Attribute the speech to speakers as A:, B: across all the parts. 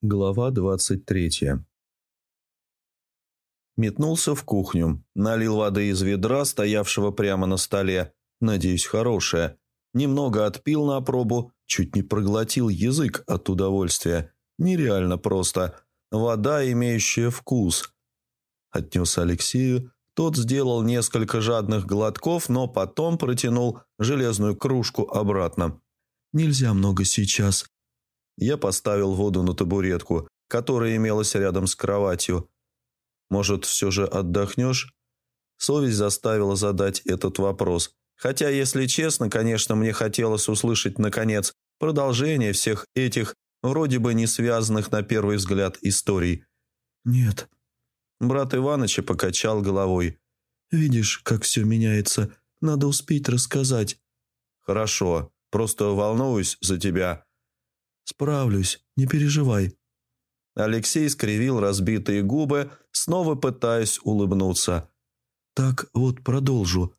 A: Глава двадцать третья Метнулся в кухню, налил воды из ведра, стоявшего прямо на столе, надеюсь, хорошая. Немного отпил на пробу, чуть не проглотил язык от удовольствия. Нереально просто. Вода, имеющая вкус. Отнес Алексею, тот сделал несколько жадных глотков, но потом протянул железную кружку обратно. «Нельзя много сейчас», я поставил воду на табуретку, которая имелась рядом с кроватью. «Может, все же отдохнешь?» Совесть заставила задать этот вопрос. Хотя, если честно, конечно, мне хотелось услышать, наконец, продолжение всех этих, вроде бы не связанных на первый взгляд, историй. «Нет». Брат Иваныча покачал головой. «Видишь, как все меняется. Надо успеть рассказать». «Хорошо. Просто волнуюсь за тебя. «Справлюсь, не переживай». Алексей скривил разбитые губы, снова пытаясь улыбнуться. «Так вот, продолжу.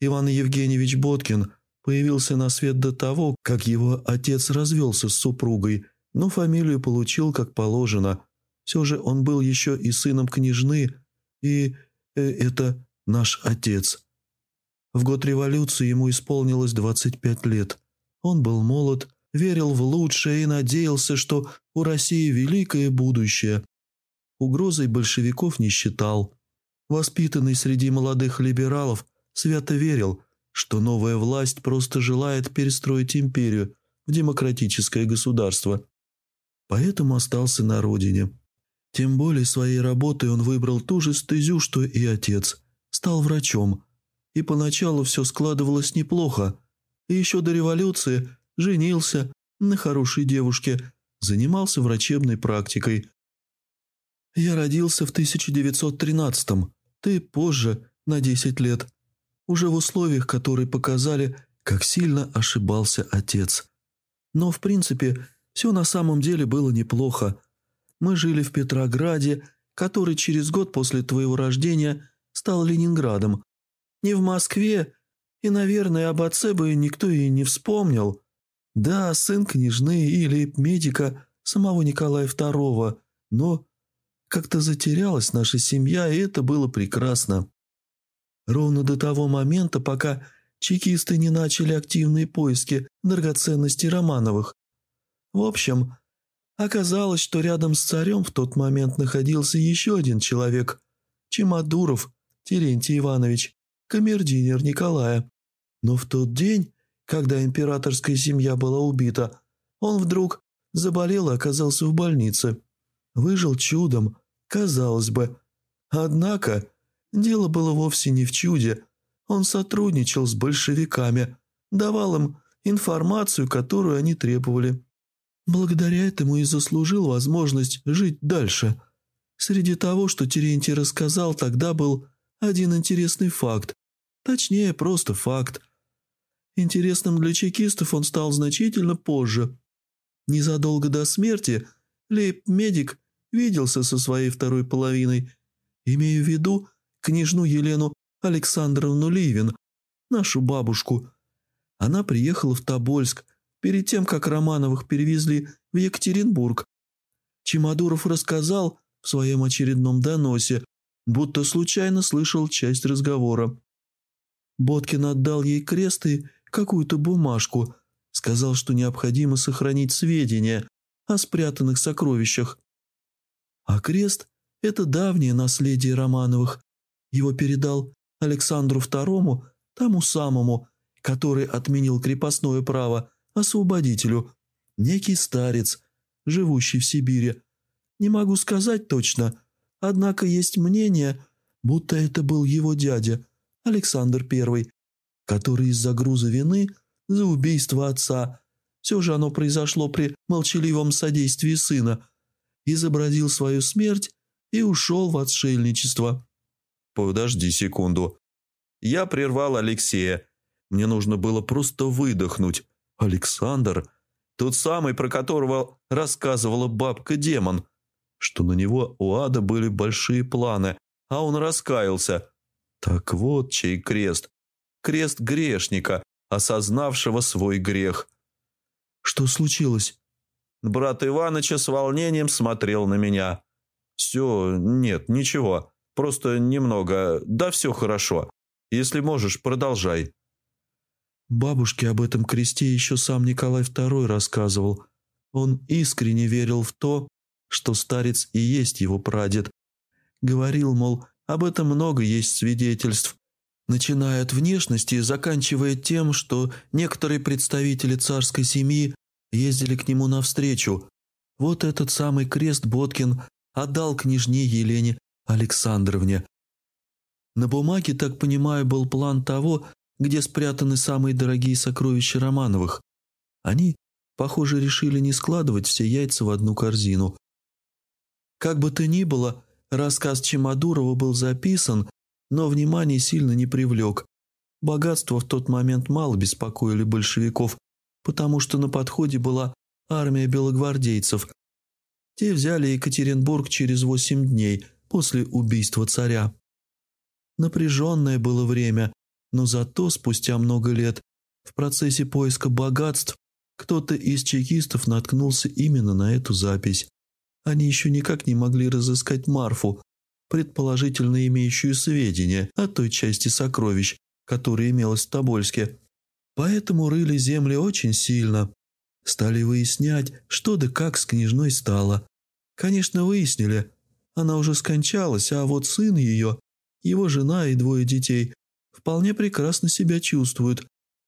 A: Иван Евгеньевич Боткин появился на свет до того, как его отец развелся с супругой, но фамилию получил как положено. Все же он был еще и сыном княжны, и э, это наш отец. В год революции ему исполнилось 25 лет. Он был молод, верил в лучшее и надеялся, что у России великое будущее. Угрозой большевиков не считал. Воспитанный среди молодых либералов, свято верил, что новая власть просто желает перестроить империю в демократическое государство. Поэтому остался на родине. Тем более своей работой он выбрал ту же стезю, что и отец. Стал врачом. И поначалу все складывалось неплохо. И еще до революции женился на хорошей девушке, занимался врачебной практикой. Я родился в 1913-м, ты позже, на 10 лет. Уже в условиях, которые показали, как сильно ошибался отец. Но, в принципе, все на самом деле было неплохо. Мы жили в Петрограде, который через год после твоего рождения стал Ленинградом. Не в Москве, и, наверное, об отце бы никто и не вспомнил. Да, сын княжны или медика самого Николая II, но как-то затерялась наша семья, и это было прекрасно. Ровно до того момента, пока чекисты не начали активные поиски драгоценностей Романовых. В общем, оказалось, что рядом с царем в тот момент находился еще один человек – Чемодуров Терентий Иванович, камердинер Николая. Но в тот день когда императорская семья была убита, он вдруг заболел и оказался в больнице. Выжил чудом, казалось бы. Однако дело было вовсе не в чуде. Он сотрудничал с большевиками, давал им информацию, которую они требовали. Благодаря этому и заслужил возможность жить дальше. Среди того, что Терентий рассказал, тогда был один интересный факт. Точнее, просто факт. Интересным для чекистов он стал значительно позже. Незадолго до смерти лейб-медик виделся со своей второй половиной, имею в виду княжну Елену Александровну Ливин, нашу бабушку. Она приехала в Тобольск перед тем, как Романовых перевезли в Екатеринбург. Чемодуров рассказал в своем очередном доносе, будто случайно слышал часть разговора. Боткин отдал ей крест и какую-то бумажку. Сказал, что необходимо сохранить сведения о спрятанных сокровищах. А крест – это давнее наследие Романовых. Его передал Александру II, тому самому, который отменил крепостное право, освободителю, некий старец, живущий в Сибири. Не могу сказать точно, однако есть мнение, будто это был его дядя, Александр I, который из-за груза вины за убийство отца, все же оно произошло при молчаливом содействии сына, изобразил свою смерть и ушел в отшельничество. «Подожди секунду». Я прервал Алексея. Мне нужно было просто выдохнуть. Александр, тот самый, про которого рассказывала бабка-демон, что на него у ада были большие планы, а он раскаялся. Так вот чей крест крест грешника, осознавшего свой грех. «Что случилось?» Брат Иваныча с волнением смотрел на меня. «Все, нет, ничего. Просто немного. Да все хорошо. Если можешь, продолжай».
B: Бабушке об этом кресте еще сам Николай II рассказывал. Он искренне верил в то, что старец и есть его прадед. Говорил, мол, об этом много есть свидетельств, начиная от внешности и заканчивая тем, что некоторые представители царской семьи ездили к нему навстречу. Вот этот самый крест Боткин отдал княжне Елене Александровне. На бумаге, так понимаю, был план того, где спрятаны самые дорогие сокровища Романовых. Они, похоже, решили не складывать все яйца в одну корзину. Как бы то ни было, рассказ Чемодурова был записан, но внимание сильно не привлек. Богатство в тот момент мало беспокоили большевиков, потому что на подходе была армия белогвардейцев. Те взяли Екатеринбург через восемь дней после убийства царя. Напряженное было время, но зато спустя много лет в процессе поиска богатств кто-то из чекистов наткнулся именно на эту запись. Они еще никак не могли разыскать Марфу, предположительно имеющую сведения о той части сокровищ, которая имелась в Тобольске. Поэтому рыли земли очень сильно. Стали выяснять, что да как с княжной стало. Конечно, выяснили. Она уже скончалась, а вот сын ее, его жена и двое детей вполне прекрасно себя чувствуют.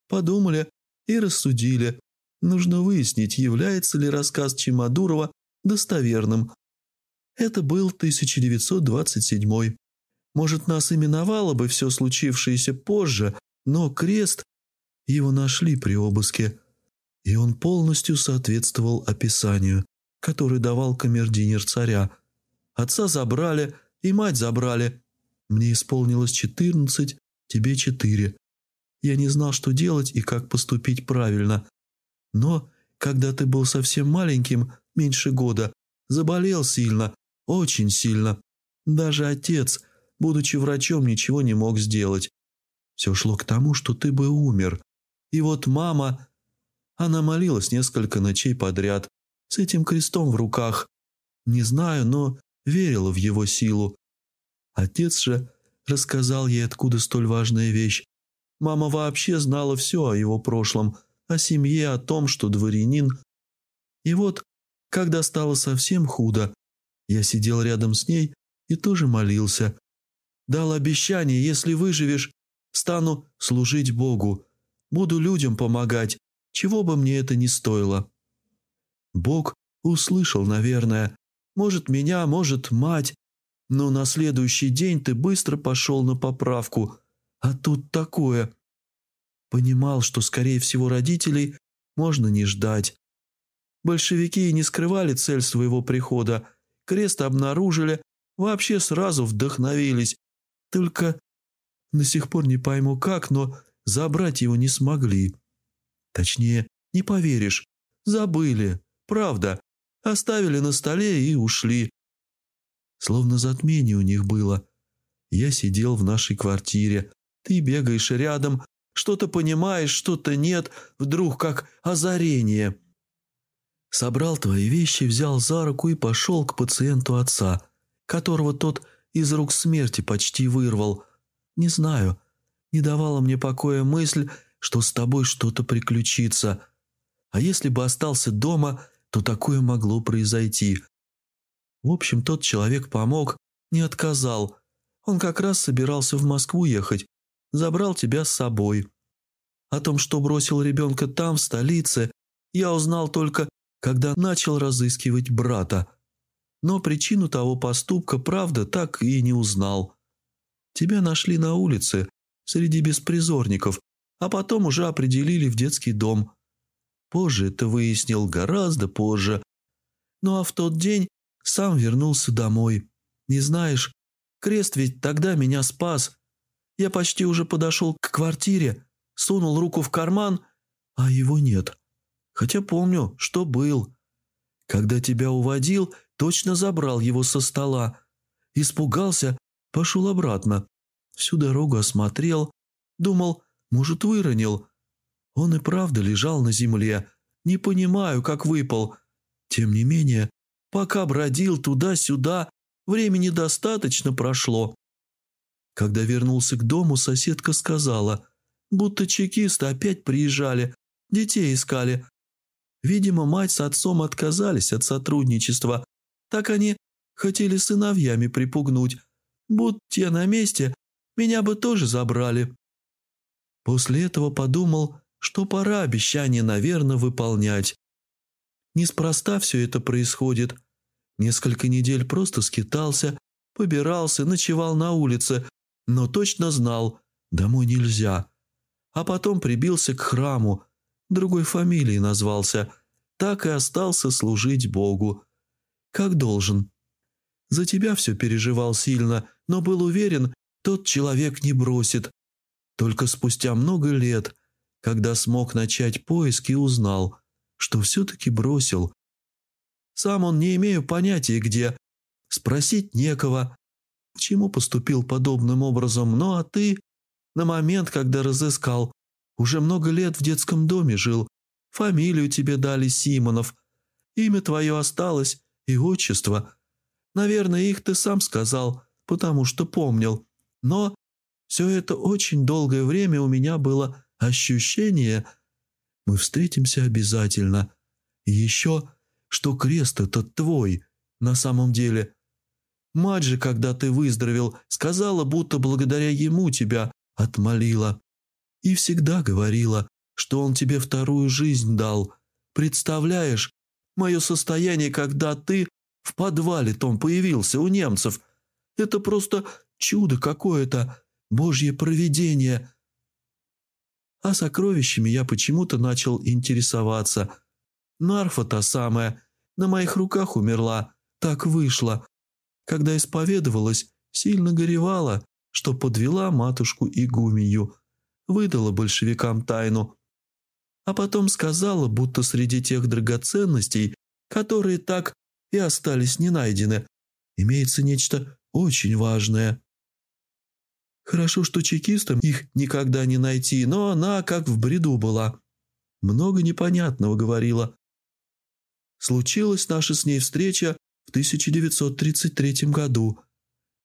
B: Подумали и рассудили. Нужно выяснить, является ли рассказ Чемодурова достоверным. Это был 1927 Может, нас именовало бы все случившееся позже, но крест его нашли при обыске, и он полностью соответствовал описанию, которое давал камердинер царя. Отца забрали и мать забрали. Мне исполнилось четырнадцать, тебе четыре. Я не знал, что делать и как поступить правильно. Но, когда ты был совсем маленьким, меньше года, заболел сильно, очень сильно. Даже отец, будучи врачом, ничего не мог сделать. Все шло к тому, что ты бы умер. И вот мама... Она молилась несколько ночей подряд, с этим крестом в руках. Не знаю, но верила в его силу. Отец же рассказал ей, откуда столь важная вещь. Мама вообще знала все о его прошлом, о семье, о том, что дворянин. И вот, когда стало совсем худо, я сидел рядом с ней и тоже молился. Дал обещание, если выживешь, стану служить Богу, буду людям помогать, чего бы мне это ни стоило. Бог услышал, наверное, может, меня, может, мать, но на следующий день ты быстро пошел на поправку. А тут такое. Понимал, что, скорее всего, родителей можно не ждать. Большевики не скрывали цель своего прихода. Крест обнаружили, вообще сразу вдохновились. Только до сих пор не пойму как, но забрать его не смогли. Точнее, не поверишь, забыли, правда. Оставили на столе и ушли. Словно затмение у них было. Я сидел в нашей квартире. Ты бегаешь рядом, что-то понимаешь, что-то нет, вдруг как озарение. Собрал твои вещи, взял за руку и пошел к пациенту отца, которого тот из рук смерти почти вырвал. Не знаю, не давала мне покоя мысль, что с тобой что-то приключится. А если бы остался дома, то такое могло произойти. В общем, тот человек помог, не отказал. Он как раз собирался в Москву ехать, забрал тебя с собой. О том, что бросил ребенка там, в столице, я узнал только, когда начал разыскивать брата. Но причину того поступка, правда, так и не узнал. Тебя нашли на улице, среди беспризорников, а потом уже определили в детский дом. Позже это выяснил гораздо позже. Ну а в тот день сам вернулся домой. Не знаешь, крест ведь тогда меня спас. Я почти уже подошел к квартире, сунул руку в карман, а его нет. Хотя помню, что был. Когда тебя уводил, точно забрал его со стола. Испугался, пошел обратно. Всю дорогу осмотрел, думал, может, выронил. Он и правда лежал на земле. Не понимаю, как выпал. Тем не менее, пока бродил туда-сюда, времени достаточно прошло. Когда вернулся к дому, соседка сказала, будто чекисты опять приезжали, детей искали. Видимо, мать с отцом отказались от сотрудничества. Так они хотели сыновьями припугнуть. Будь те на месте, меня бы тоже забрали. После этого подумал, что пора обещание, наверное, выполнять. Неспроста все это происходит. Несколько недель просто скитался, побирался, ночевал на улице, но точно знал, домой нельзя. А потом прибился к храму, другой фамилией назвался, так и остался служить Богу. Как должен. За тебя все переживал сильно, но был уверен, тот человек не бросит. Только спустя много лет, когда смог начать поиски, узнал, что все-таки бросил. Сам он не имею понятия где, спросить некого, почему поступил подобным образом, ну а ты, на момент, когда разыскал, уже много лет в детском доме жил, фамилию тебе дали Симонов, имя твое осталось и отчество. Наверное, их ты сам сказал, потому что помнил. Но все это очень долгое время у меня было ощущение, мы встретимся обязательно. И еще, что крест этот твой, на самом деле. Мать же, когда ты выздоровел, сказала, будто благодаря ему тебя отмолила. И всегда говорила, что он тебе вторую жизнь дал. Представляешь, мое состояние, когда ты в подвале том появился у немцев. Это просто чудо какое-то, божье провидение. А сокровищами я почему-то начал интересоваться. Нарфа та самая, на моих руках умерла, так вышло. Когда исповедовалась, сильно горевала, что подвела матушку игуменью, выдала большевикам тайну. А потом сказала, будто среди тех драгоценностей, которые так и остались не найдены, имеется нечто очень важное. Хорошо, что чекистам их никогда не найти, но она как в бреду была. Много непонятного говорила. Случилась наша с ней встреча в 1933 году.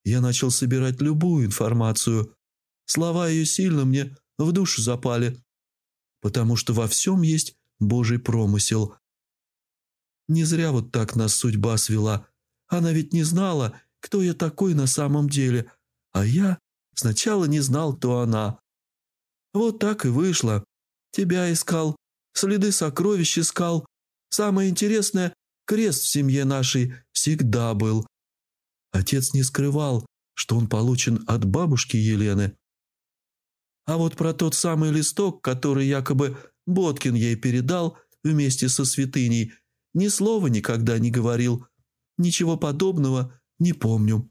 B: Я начал собирать любую информацию. Слова ее сильно мне в душу запали, потому что во всем есть Божий промысел. Не зря вот так нас судьба свела. Она ведь не знала, кто я такой на самом деле, а я Сначала не знал, кто она. Вот так и вышло. Тебя искал, следы сокровищ искал. Самое интересное, крест в семье нашей всегда был. Отец не скрывал, что он получен от бабушки Елены. А вот про тот самый листок, который якобы Боткин ей передал вместе со святыней, ни слова никогда не говорил. Ничего подобного не помню.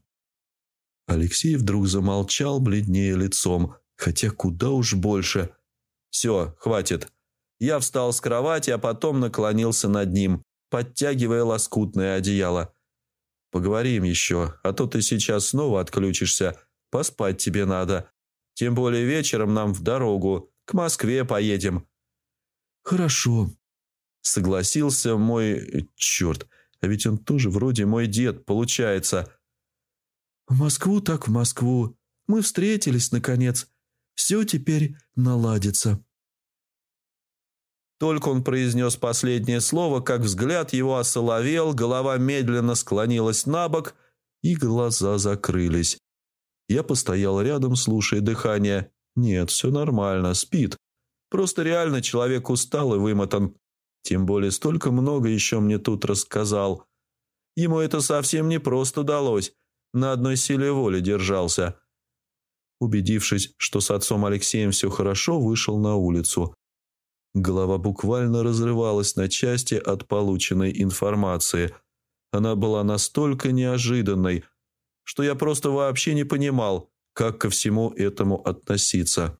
B: Алексей вдруг замолчал, бледнее лицом, хотя куда уж больше. «Все, хватит». Я встал с кровати, а потом наклонился над ним, подтягивая лоскутное одеяло. «Поговорим еще, а то ты сейчас снова отключишься. Поспать тебе надо. Тем более вечером нам в дорогу. К Москве поедем». «Хорошо», — согласился мой... Черт, а ведь он тоже вроде мой дед, получается. В Москву так в Москву. Мы встретились, наконец. Все теперь наладится». Только он произнес последнее слово, как взгляд его осоловел, голова медленно склонилась на бок, и глаза закрылись. Я постоял рядом, слушая дыхание. Нет, все нормально, спит. Просто реально человек устал и вымотан. Тем более столько много еще мне тут рассказал. Ему это совсем не просто далось на одной силе воли держался. Убедившись, что с отцом Алексеем все хорошо, вышел на улицу. Голова буквально разрывалась на части от полученной информации. Она была настолько неожиданной, что я просто вообще не понимал, как ко всему этому относиться.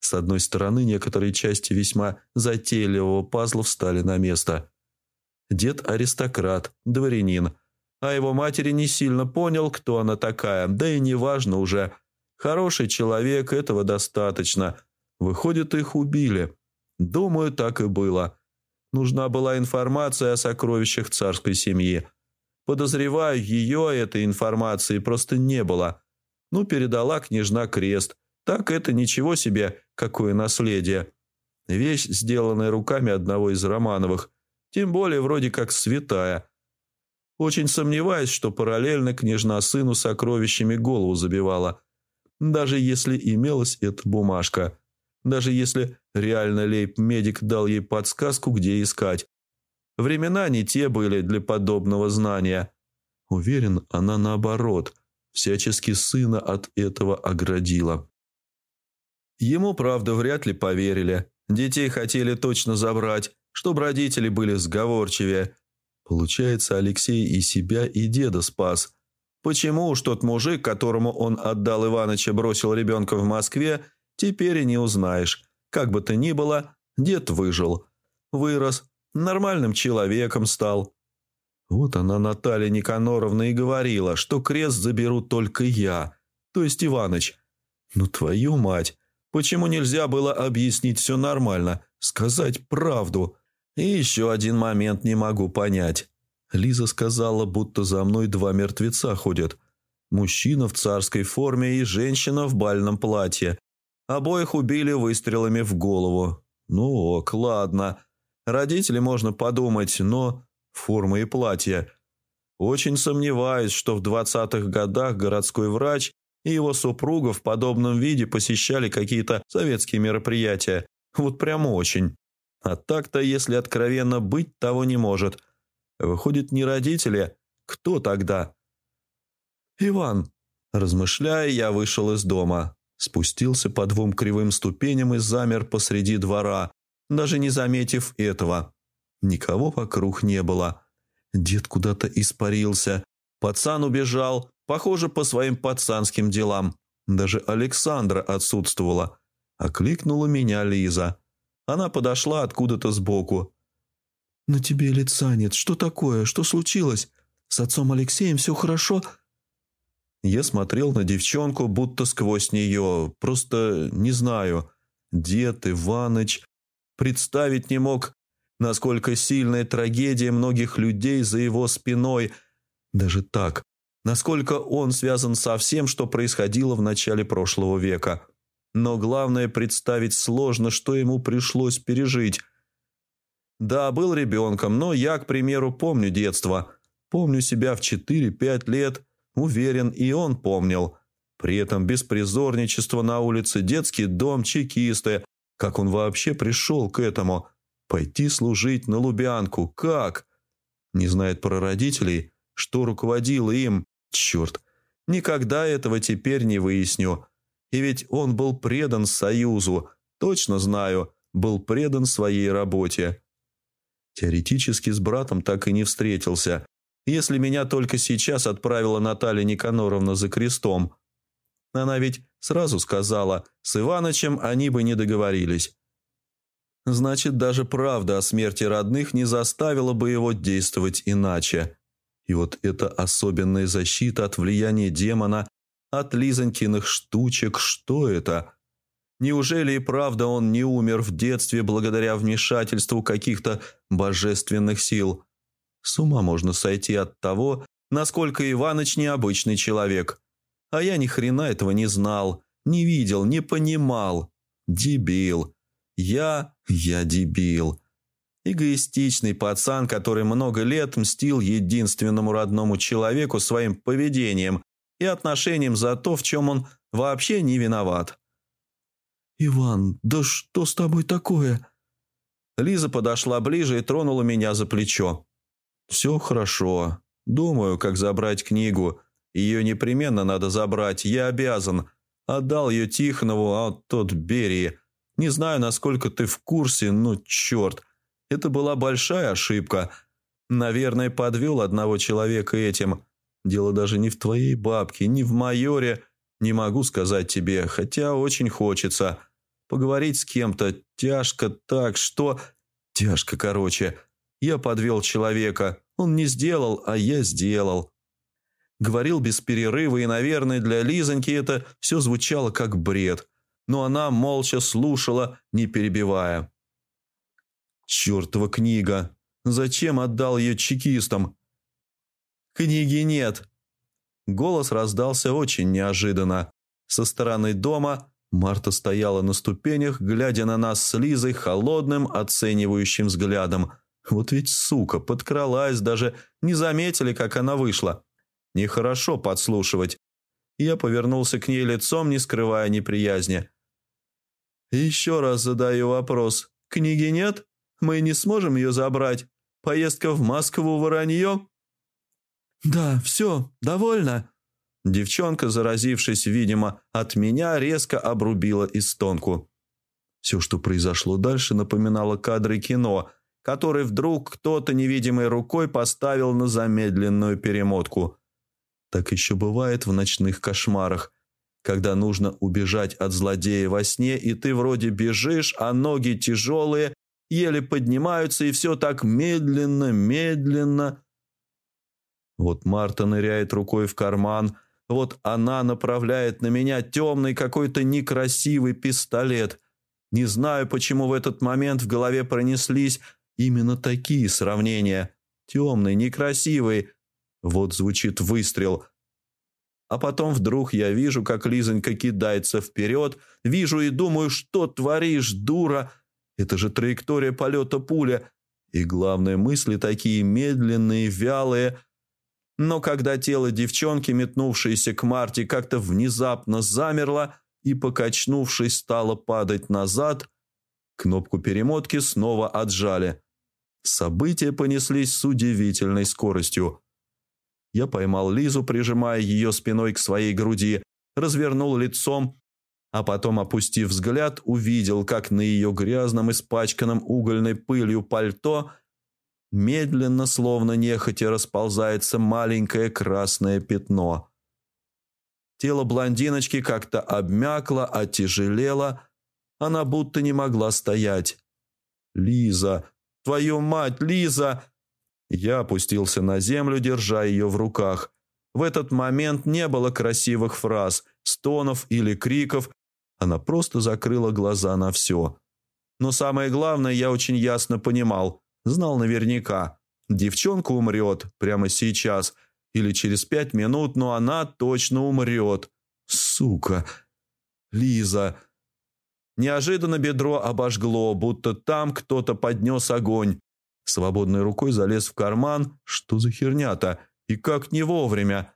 B: С одной стороны, некоторые части весьма затейливого пазла встали на место. Дед – аристократ, дворянин – а его матери не сильно понял, кто она такая, да и неважно уже. Хороший человек, этого достаточно. Выходит, их убили. Думаю, так и было.
A: Нужна была информация о сокровищах царской семьи. Подозреваю, ее этой информации просто не было. Ну, передала княжна крест. Так это ничего себе, какое наследие. Вещь, сделанная руками одного из Романовых. Тем более вроде как святая. Очень сомневаюсь, что параллельно княжна сыну сокровищами голову забивала. Даже если имелась эта бумажка. Даже если реально лейб-медик дал ей подсказку, где искать. Времена не те были для подобного знания. Уверен, она наоборот, всячески сына от этого оградила. Ему, правда, вряд ли поверили. Детей хотели точно забрать, чтобы родители были сговорчивее. Получается, Алексей и себя, и деда спас. Почему уж тот мужик, которому он отдал Иваныча, бросил ребенка в Москве, теперь и не узнаешь. Как бы то ни было, дед выжил. Вырос, нормальным человеком стал. Вот она, Наталья Никаноровна, и говорила, что крест заберу только я, то есть Иваныч. Ну, твою мать, почему нельзя было объяснить все нормально, сказать правду? И еще один момент не могу понять. Лиза сказала, будто за мной два мертвеца ходят. Мужчина в царской форме и женщина в бальном платье. Обоих убили выстрелами в голову. Ну ок, ладно. Родители можно подумать, но форма и платье. Очень сомневаюсь, что в двадцатых годах городской врач и его супруга в подобном виде посещали какие-то советские мероприятия. Вот прямо очень. А так-то, если откровенно быть, того не может. Выходит, не родители. Кто тогда? «Иван», размышляя, я вышел из дома. Спустился по двум кривым ступеням и замер посреди двора, даже не заметив этого. Никого вокруг не было. Дед куда-то испарился. Пацан убежал, похоже, по своим пацанским делам. Даже Александра отсутствовала. Окликнула меня Лиза. Она подошла откуда-то сбоку.
B: «На тебе лица нет. Что такое? Что случилось? С отцом Алексеем все хорошо?»
A: Я смотрел на девчонку, будто сквозь нее. Просто не знаю. Дед Иваныч. Представить не мог, насколько сильная трагедия многих людей за его спиной. Даже так. Насколько он связан со всем, что происходило в начале прошлого века. Но главное представить сложно, что ему пришлось пережить. Да, был ребенком, но я, к примеру, помню детство. Помню себя в 4-5 лет – Уверен, и он помнил. При этом беспризорничество на улице, детский дом, чекисты. Как он вообще пришел к этому? Пойти служить на Лубянку. Как? Не знает про родителей, что руководило им. Черт, никогда этого теперь не выясню. И ведь он был предан Союзу. Точно знаю, был предан своей работе. Теоретически с братом так и не встретился если меня только сейчас отправила Наталья Никаноровна за крестом. Она ведь сразу сказала, с Иванычем они бы не договорились. Значит, даже правда о смерти родных не заставила бы его действовать иначе. И вот эта особенная защита от влияния демона, от Лизонькиных штучек, что это? Неужели и правда он не умер в детстве благодаря вмешательству каких-то божественных сил? С ума можно сойти от того, насколько Иваныч необычный человек. А я ни хрена этого не знал, не видел, не понимал. Дебил. Я... я дебил. Эгоистичный пацан, который много лет мстил единственному родному человеку своим поведением и отношением за то, в чем он вообще не виноват.
B: «Иван, да что с тобой такое?»
A: Лиза подошла ближе и тронула меня за плечо. «Все хорошо. Думаю, как забрать книгу. Ее непременно надо забрать. Я обязан. Отдал ее Тихонову, а тот Берии. Не знаю, насколько ты в курсе, но черт. Это была большая ошибка. Наверное, подвел одного человека этим. Дело даже не в твоей бабке, не в майоре. Не могу сказать тебе, хотя очень хочется. Поговорить с кем-то тяжко так, что... Тяжко, короче. Я подвел человека. Он не сделал, а я сделал. Говорил без перерыва, и, наверное, для Лизоньки это все звучало как бред. Но она молча слушала, не перебивая. Чертова книга! Зачем отдал ее чекистам? Книги нет. Голос раздался очень неожиданно. Со стороны дома Марта стояла на ступенях, глядя на нас с Лизой холодным, оценивающим взглядом. Вот ведь сука, подкралась, даже не заметили, как она вышла. Нехорошо подслушивать. Я повернулся к ней лицом, не скрывая неприязни. «Еще раз задаю вопрос. Книги нет? Мы не сможем ее забрать? Поездка в Москву воронье?» «Да, все, довольно». Девчонка, заразившись, видимо, от меня, резко обрубила истонку. Все, что произошло дальше, напоминало кадры кино, который вдруг кто-то невидимой рукой поставил на замедленную перемотку. Так еще бывает в ночных кошмарах, когда нужно убежать от злодея во сне, и ты вроде бежишь, а ноги тяжелые, еле поднимаются, и все так медленно, медленно. Вот Марта ныряет рукой в карман, вот она направляет на меня темный какой-то некрасивый пистолет. Не знаю, почему в этот момент в голове пронеслись именно такие сравнения. Темный, некрасивый. Вот звучит выстрел. А потом вдруг я вижу, как Лизонька кидается вперед, вижу и думаю, что творишь, дура. Это же траектория полета пуля. И главное, мысли такие медленные, вялые – но когда тело девчонки, метнувшееся к Марте, как-то внезапно замерло и, покачнувшись, стало падать назад, кнопку перемотки снова отжали. События понеслись с удивительной скоростью. Я поймал Лизу, прижимая ее спиной к своей груди, развернул лицом, а потом, опустив взгляд, увидел, как на ее грязном, испачканном угольной пылью пальто – Медленно, словно нехотя, расползается маленькое красное пятно. Тело блондиночки как-то обмякло, оттяжелело. Она будто не могла стоять. «Лиза! Твою мать, Лиза!» Я опустился на землю, держа ее в руках. В этот момент не было красивых фраз, стонов или криков. Она просто закрыла глаза на все. Но самое главное, я очень ясно понимал – Знал наверняка. Девчонка умрет прямо сейчас или через пять минут, но она точно умрет. Сука. Лиза. Неожиданно бедро обожгло, будто там кто-то поднес огонь. Свободной рукой залез в карман. Что за херня-то? И как не вовремя.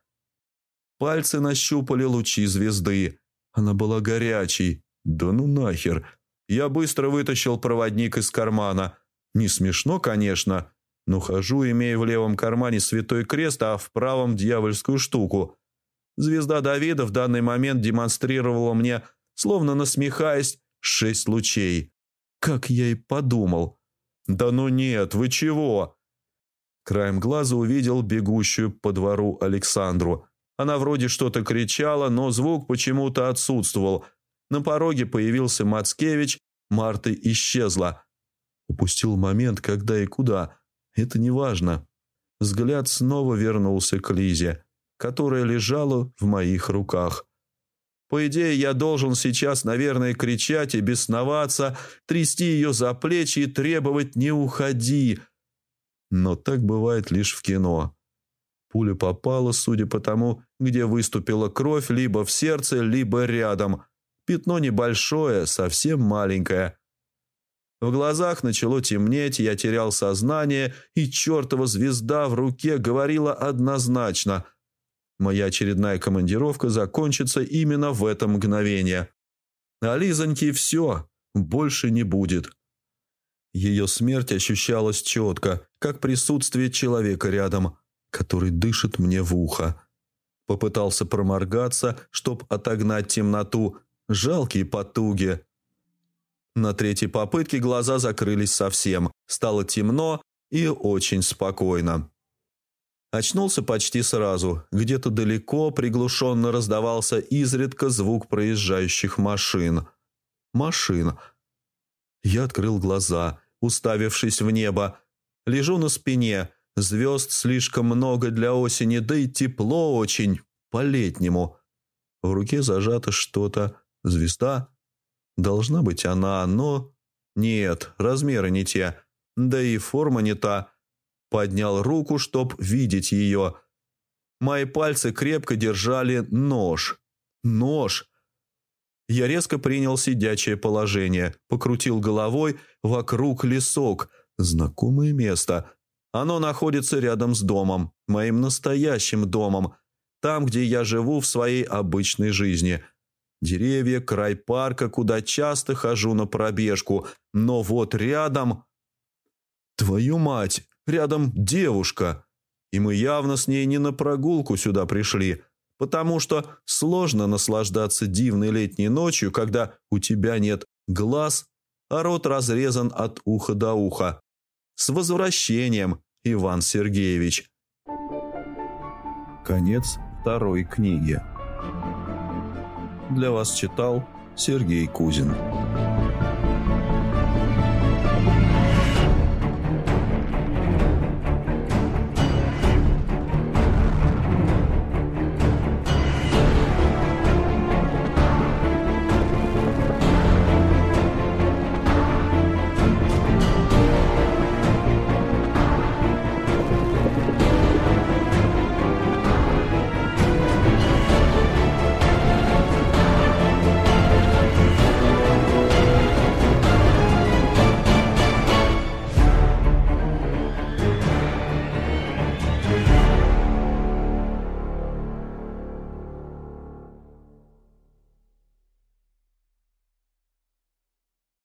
A: Пальцы нащупали лучи звезды. Она была горячей. Да ну нахер. Я быстро вытащил проводник из кармана – не смешно, конечно, но хожу, имея в левом кармане святой крест, а в правом дьявольскую штуку. Звезда Давида в данный момент демонстрировала мне, словно насмехаясь, шесть лучей. Как я и подумал. «Да ну нет, вы чего?» Краем глаза увидел бегущую по двору Александру. Она вроде что-то кричала, но звук почему-то отсутствовал. На пороге появился Мацкевич, Марта исчезла. Упустил момент, когда и куда. Это не важно. Взгляд снова вернулся к Лизе, которая лежала в моих руках. По идее, я должен сейчас, наверное, кричать и бесноваться, трясти ее за плечи и требовать «не уходи». Но так бывает лишь в кино. Пуля попала, судя по тому, где выступила кровь, либо в сердце, либо рядом. Пятно небольшое, совсем маленькое – в глазах начало темнеть, я терял сознание, и чертова звезда в руке говорила однозначно. Моя очередная командировка закончится именно в это мгновение. А Лизоньки все, больше не будет. Ее смерть ощущалась четко, как присутствие человека рядом, который дышит мне в ухо. Попытался проморгаться, чтоб отогнать темноту. Жалкие потуги. На третьей попытке глаза закрылись совсем. Стало темно и очень спокойно. Очнулся почти сразу. Где-то далеко приглушенно раздавался изредка звук проезжающих машин. Машин. Я открыл глаза, уставившись в небо. Лежу на спине. Звезд слишком много для осени, да и тепло очень, по-летнему. В руке зажато что-то. Звезда? Должна быть она, но... Нет, размеры не те. да и форма не та. Поднял руку, чтоб видеть ее. Мои пальцы крепко держали нож. Нож. Я резко принял сидячее положение, покрутил головой вокруг лесок. Знакомое место. Оно находится рядом с домом, моим настоящим домом, там, где я живу в своей обычной жизни. Деревья, край парка, куда часто хожу на пробежку, но вот рядом... Твою мать, рядом девушка. И мы явно с ней не на прогулку сюда пришли, потому что сложно наслаждаться дивной летней ночью, когда у тебя нет глаз, а рот разрезан от уха до уха. С возвращением, Иван Сергеевич. Конец второй книги. Для вас читал Сергей Кузин.